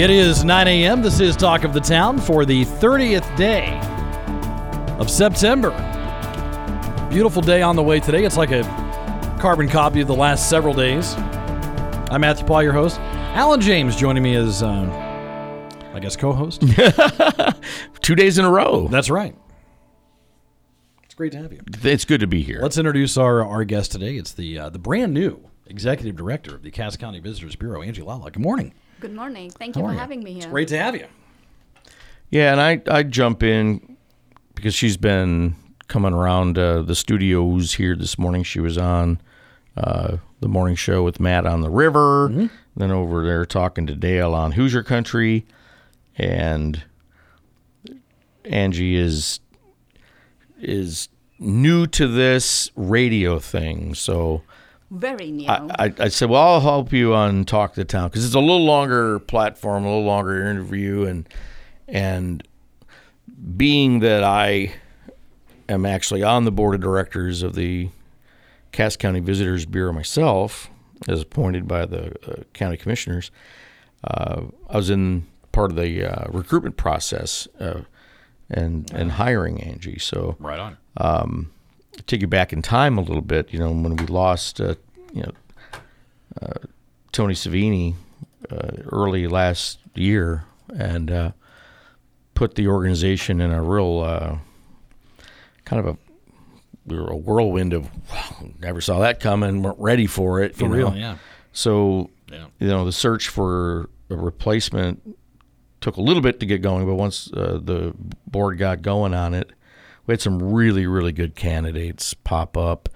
It is 9 a.m. This is Talk of the Town for the 30th day of September. Beautiful day on the way today. It's like a carbon copy of the last several days. I'm Matthew Paul, your host. Alan James joining me as, uh, I guess, co host. Two days in a row. That's right. It's great to have you. It's good to be here. Let's introduce our, our guest today. It's the, uh, the brand new executive director of the Cass County Visitors Bureau, Angie Lala. Good morning. Good morning. Thank you for having me here. Great to have you. Yeah, and I I jump in because she's been coming around uh, the studios here this morning. She was on uh, the morning show with Matt on the river, then over there talking to Dale on Hoosier Country, and Angie is is new to this radio thing, so. Very new. I, I, I said, well, I'll help you on Talk the Town because it's a little longer platform, a little longer interview, and and being that I am actually on the board of directors of the Cass County Visitors Bureau myself, as appointed by the uh, county commissioners, uh, I was in part of the uh, recruitment process uh, and and hiring Angie. So Right on. Take you back in time a little bit, you know, when we lost, uh, you know, uh, Tony Savini uh, early last year, and uh, put the organization in a real uh, kind of a we were a whirlwind of wow, never saw that coming, weren't ready for it. For real, know. yeah. So Yeah. you know, the search for a replacement took a little bit to get going, but once uh, the board got going on it, we had some really, really good candidates pop up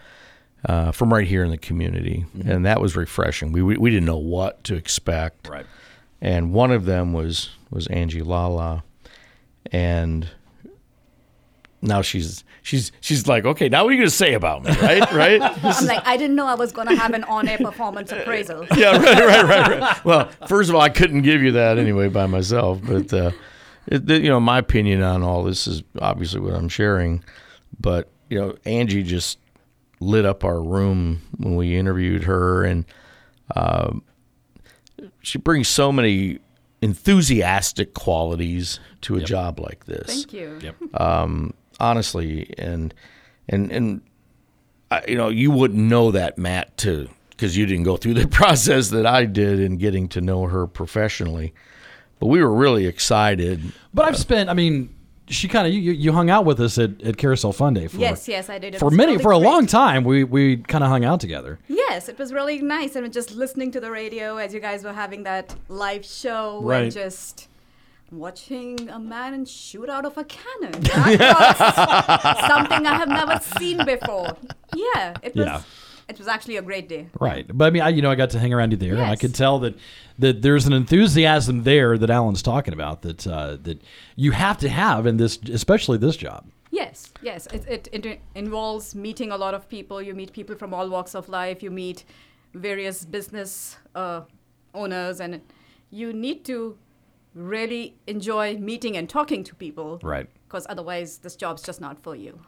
uh, from right here in the community, and that was refreshing. We, we we didn't know what to expect, Right. and one of them was was Angie Lala, and now she's she's she's like, okay, now what are you gonna say about me, right? Right? I'm like, I didn't know I was going to have an on-air performance appraisal. yeah, right, right, right, right. Well, first of all, I couldn't give you that anyway by myself, but uh, it, you know, my opinion on all this is obviously what I'm sharing. But you know, Angie just lit up our room when we interviewed her, and um, she brings so many enthusiastic qualities to a job like this Thank you. Yep. honestly and and and I, you know you wouldn't know that matt to because you didn't go through the process that i did in getting to know her professionally but we were really excited But I've spent, I mean, she kind of, you, you hung out with us at, at Carousel Fun Day for, Yes, yes, I did. It for many, really for a great. long time. We, we kind of hung out together. Yes, it was really nice. And just listening to the radio as you guys were having that live show Right. and just watching a man shoot out of a cannon. That was something I have never seen before. Yeah, it was. Yeah. It was actually a great day. Right. But I mean, I, you know, I got to hang around you there and I could tell that, that there's an enthusiasm there that Alan's talking about that, uh, that you have to have in this, especially this job. Yes, yes. It, it, it involves meeting a lot of people. You meet people from all walks of life. You meet various business uh, owners, and you need to really enjoy meeting and talking to people. Right. Because otherwise, this job's just not for you.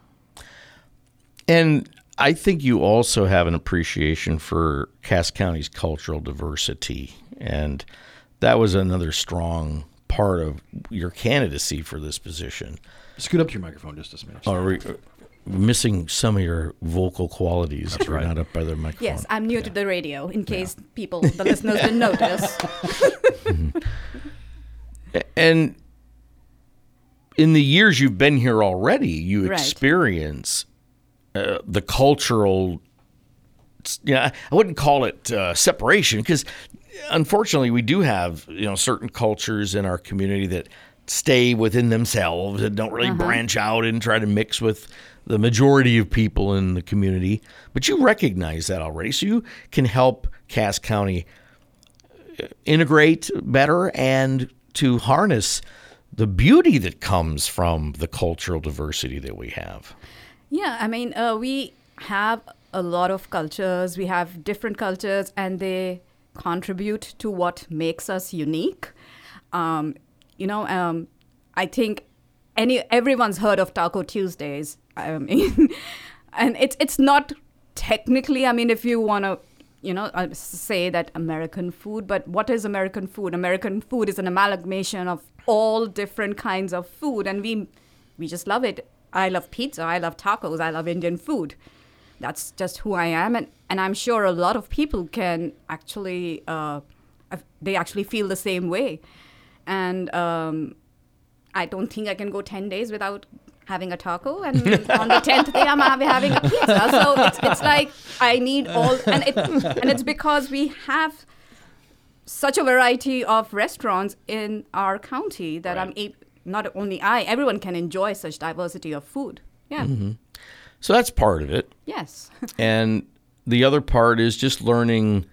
and i think you also have an appreciation for cass county's cultural diversity and that was another strong part of your candidacy for this position Scoot up to your microphone just a smidge. are we uh, missing some of your vocal qualities if you're not up by the microphone Yes, I'm new to the radio. In case people, the listeners, didn't notice. and in the years you've been here already, you Right. experience uh, the cultural. Yeah, I wouldn't call it uh, separation because, unfortunately, we do have you know certain cultures in our community that stay within themselves and don't really branch out and try to mix with the majority of people in the community. But you recognize that already, so you can help Cass County integrate better and to harness the beauty that comes from the cultural diversity that we have. Yeah, I mean, uh, we have a lot of cultures. We have different cultures, and they contribute to what makes us unique. Um, you know, um, I think any everyone's heard of Taco Tuesdays. I mean, and it's it's not technically. I mean, if you want to. You know, uh, say that American food, but what is American food? American food is an amalgamation of all different kinds of food, and we we just love it. I love pizza. I love tacos. I love Indian food. That's just who I am, and, and I'm sure a lot of people can actually uh, they actually feel the same way, and um, I don't think I can go ten days without having a taco, and on the tenth day I'm having a pizza. So it's, it's like I need all, and it and it's because we have such a variety of restaurants in our county that right. I'm able not only I, everyone can enjoy such diversity of food. Yeah. Mm-hmm. So that's part of it. Yes. and the other part is just learning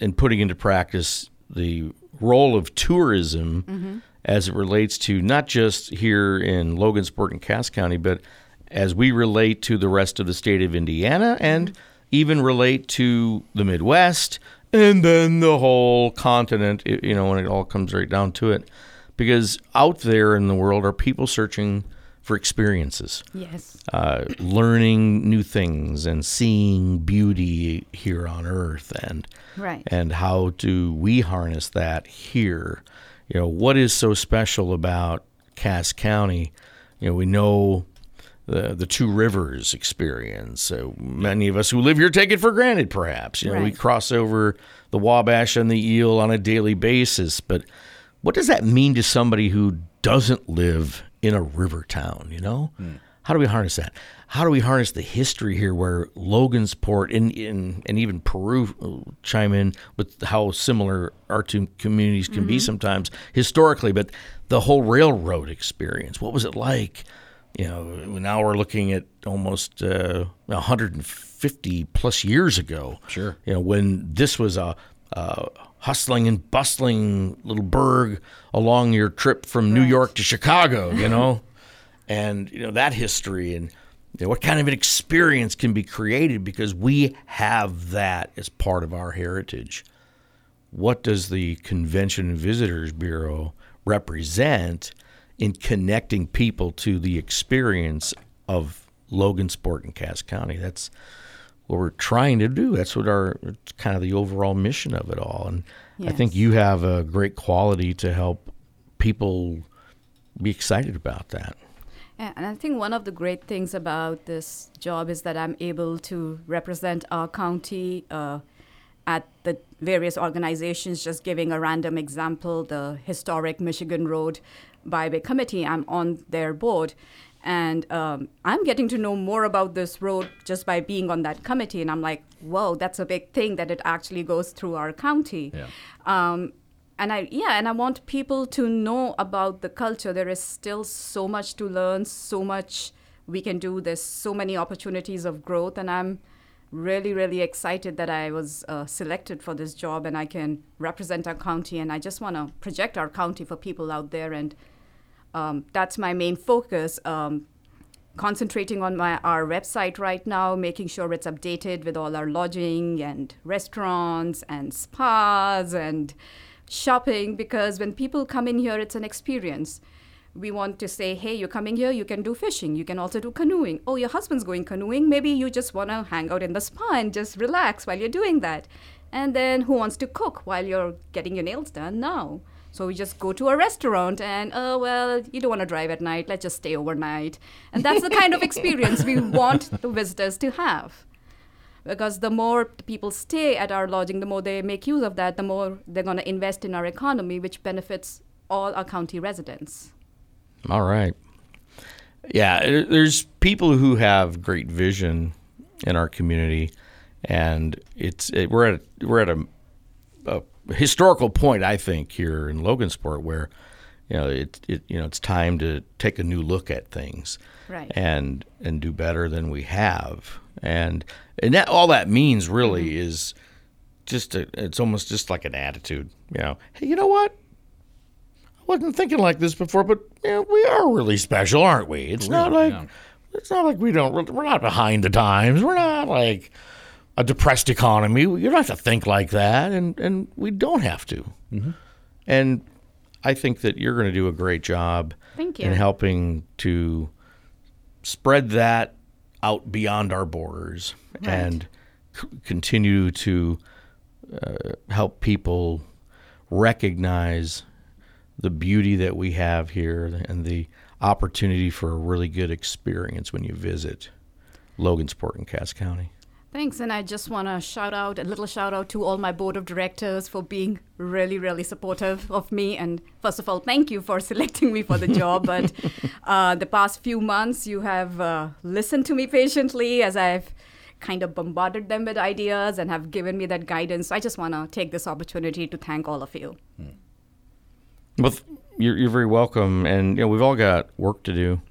and putting into practice the role of tourism mm-hmm. as it relates to not just here in Logansport and Cass County, but as we relate to the rest of the state of Indiana and mm-hmm. even relate to the Midwest and then the whole continent, you know, when it all comes right down to it because out there in the world are people searching for experiences. Yes. Uh, learning new things and seeing beauty here on earth and right. and how do we harness that here? You know, what is so special about Cass County? You know, we know the the two rivers experience. So many of us who live here take it for granted perhaps. You know, right. we cross over the Wabash and the Eel on a daily basis, but what does that mean to somebody who doesn't live in a river town, you know? Mm. How do we harness that? How do we harness the history here where Logansport and, and, and even Peru chime in with how similar our two communities can mm-hmm. be sometimes historically, but the whole railroad experience, what was it like? You know, now we're looking at almost uh, 150 plus years ago. Sure. You know, when this was a, a hustling and bustling little burg along your trip from New York to Chicago, you know, and you know that history and you know, what kind of an experience can be created because we have that as part of our heritage. What does the Convention and Visitors Bureau represent in connecting people to the experience of Logansport and Cass County? That's what we're trying to do. That's what our kind of the overall mission of it all. And yes. I think you have a great quality to help people be excited about that. And I think one of the great things about this job is that I'm able to represent our county uh, at the various organizations. Just giving a random example, the historic Michigan Road Byway Committee, I'm on their board. And um, I'm getting to know more about this road just by being on that committee. And I'm like, whoa, that's a big thing that it actually goes through our county. Yeah. Um, and I yeah, and I want people to know about the culture. There is still so much to learn, so much we can do. There's so many opportunities of growth, and I'm really really excited that I was uh, selected for this job and I can represent our county. And I just want to project our county for people out there and um, that's my main focus. Um, concentrating on my our website right now, making sure it's updated with all our lodging and restaurants and spas and shopping. Because when people come in here, it's an experience. We want to say, hey, you're coming here, you can do fishing. You can also do canoeing. Oh, your husband's going canoeing. Maybe you just want to hang out in the spa and just relax while you're doing that. And then who wants to cook while you're getting your nails done? Now. So we just go to a restaurant and, oh, well, you don't want to drive at night. Let's just stay overnight. And that's the kind of experience we want the visitors to have. Because the more people stay at our lodging, the more they make use of that, the more they're going to invest in our economy, which benefits all our county residents. All right. Yeah, uh, there's people who have great vision in our community, and it's it, we're at we're at a, a historical point, I think, here in Logansport, where you know it, it you know it's time to take a new look at things, right. and and do better than we have, and and that all that means really mm-hmm. is just a, it's almost just like an attitude, you know. Hey, you know what? I wasn't thinking like this before, but you know, we are really special, aren't we? It's not like yeah. it's not like we don't. We're not behind the times. We're not like a depressed economy. You don't have to think like that, and and we don't have to. And I think that you're going to do a great job Thank you. in helping to spread that out beyond our borders and c- continue to uh, help people recognize the beauty that we have here and the opportunity for a really good experience when you visit Logansport in Cass County. Thanks, and I just want to shout out a little shout out to all my board of directors for being really, really supportive of me. And first of all, thank you for selecting me for the job. But uh, the past few months, you have uh, listened to me patiently as I've kind of bombarded them with ideas and have given me that guidance. So I just want to take this opportunity to thank all of you. Well, you're, you're very welcome, and you know we've all got work to do.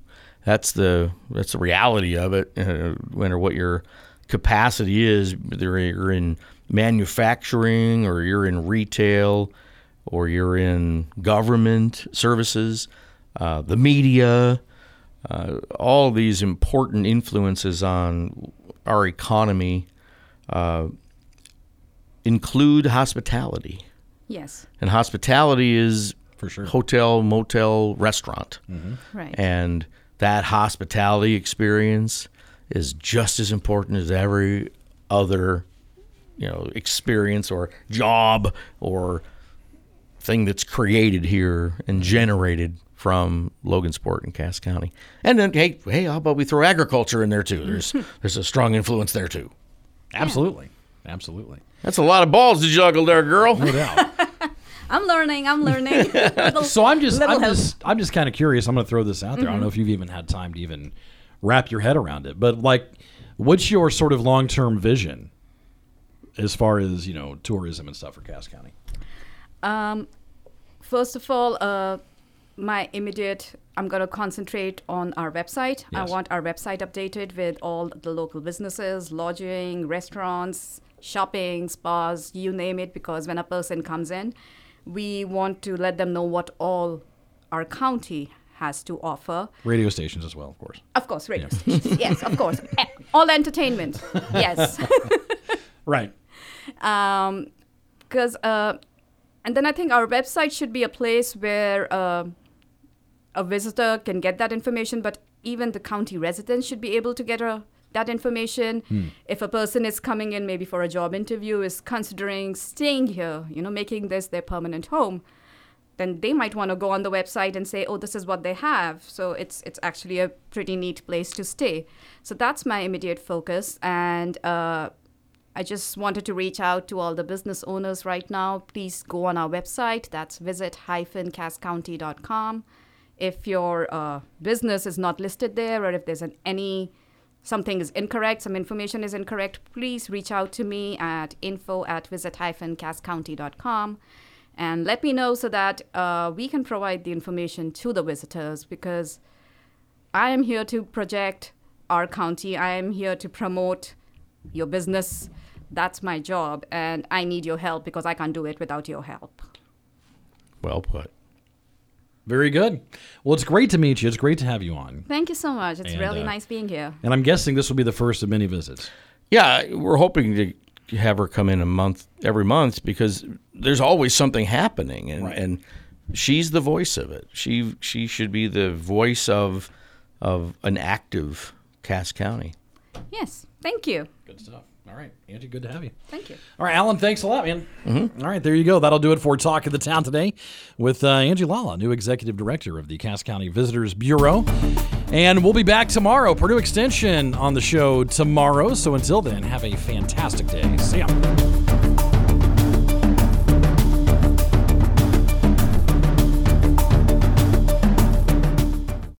That's the that's the reality of it. Uh, no matter what your capacity is, whether you're in manufacturing or you're in retail or you're in government services, uh, the media, uh, all these important influences on our economy uh, include hospitality Yes, and hospitality is For sure. hotel, motel, restaurant, right. and that hospitality experience is just as important as every other, you know, experience or job or thing that's created here and generated from Logansport and Cass County. And then, hey, hey, how about we throw agriculture in there too? There's there's a strong influence there too. Absolutely. Absolutely. That's a lot of balls to juggle there, girl. No doubt. I'm learning. I'm learning. Little- So I'm just little I'm help. just I'm just kind of curious. I'm going to throw this out there. I don't mm-hmm. know if you've even had time to even wrap your head around it. But like what's your sort of long-term vision as far as, you know, tourism and stuff for Cass County? Um, first of all, uh, my immediate, I'm going to concentrate on our website. I want our website updated with all the local businesses, lodging, restaurants, shopping, spas, you name it, because when a person comes in, we want to let them know what all our county has to offer. Radio stations as well, of course. Of course, radio stations. yes, of course. All entertainment. Yes. Right. because uh, and then i think our website should be a place where uh, a visitor can get that information but even the county residents should be able to get a, that information if a person is coming in maybe for a job interview is considering staying here you know making this their permanent home then they might want to go on the website and say, "Oh, this is what they have." So it's it's actually a pretty neat place to stay. So that's my immediate focus, and uh, I just wanted to reach out to all the business owners right now. Please go on our website. That's visit-casscounty.com. If your uh, business is not listed there, or if there's an, any something is incorrect, some information is incorrect, please reach out to me at info at visit-casscounty.com and let me know so that uh, we can provide the information to the visitors because I am here to project our county. I am here to promote your business. That's my job, and I need your help because I can't do it without your help. Well put. Very good. Well, it's great to meet you. It's great to have you on. Thank you so much. It's And, really uh, nice being here. And I'm guessing this will be the first of many visits. Yeah, we're hoping to have her come in a month every month because there's always something happening, and and she's the voice of it. She she should be the voice of of an active Cass County. Yes. Thank you. Good stuff. All right, Angie, good to have you. Thank you. All right, Alan, thanks a lot, man. All right, there you go. That'll do it for Talk of the Town today with uh, Angie Lala, new executive director of the Cass County Visitors Bureau. And we'll be back tomorrow. Purdue Extension on the show tomorrow. So until then, have a fantastic day. See ya.